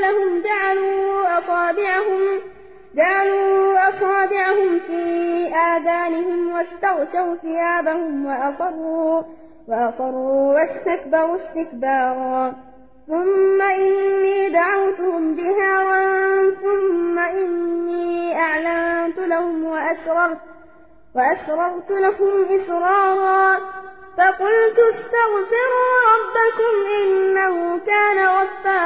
لهم جعلوا أصابعهم جعلوا أصابعهم في آذانهم واستغشوا ثيابهم وأصروا وأصروا واستكبروا استكبارا. ثم إني دعوتهم جهارا ثم إني أعلنت لهم وأسررت وأسررت لهم إسرارا. فقلت استغفروا ربكم إنه كان غفارا.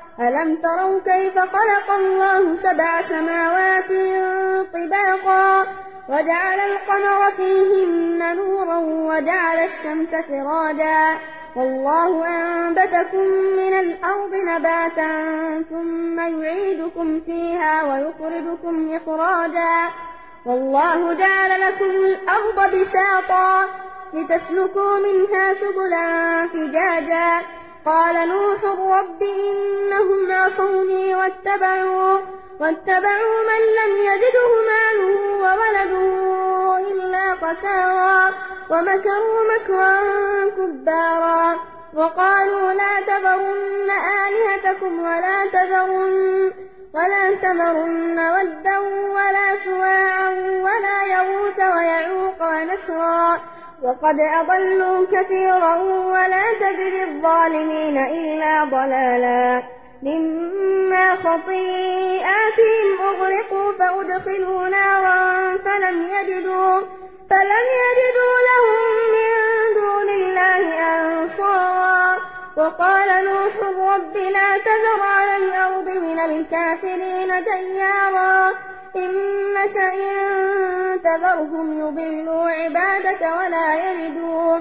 ألم تروا كيف خلق الله سبع سماوات طباقا وجعل القمر فيهن نورا وجعل الشمس سراجا والله أنبتكم من الأرض نباتا ثم يعيدكم فيها ويخرجكم إخراجا والله جعل لكم الأرض بساطا لتسلكوا منها سبلا فجاجا قال نوح رب إنهم عصوني واتبعوا, واتبعوا من لم يزده ماله وولده إلا قسارا ومكروا مكرا كبارا. وقالوا لا تذرن آلهتكم ولا تذرن ولا تذرن ودا ولا سواعا ولا يغوث ويعوق ونسرا وقد أضلوا كثيرا ولا تجد الظالمين إلا ضلالا. مما خطيئاتهم أغرقوا فأدخلوا نارا فلم يجدوا, فلم يجدوا لهم من دون الله أنصارا. وقال نوح رب لا تذر على الأرض من الكافرين ديارا إنك إن تذرهم يضلوا عبادك ولا يلدوا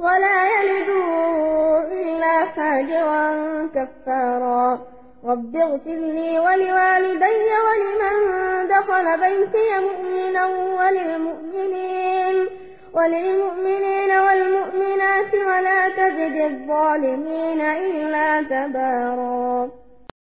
ولا يلدوا إلا فاجرا كفارا. رب اغفر لي ولوالدي ولمن دخل بيتي مؤمنا وللمؤمنين وللمؤمنين والمؤمنات ولا تجد الظالمين إلا تبارا.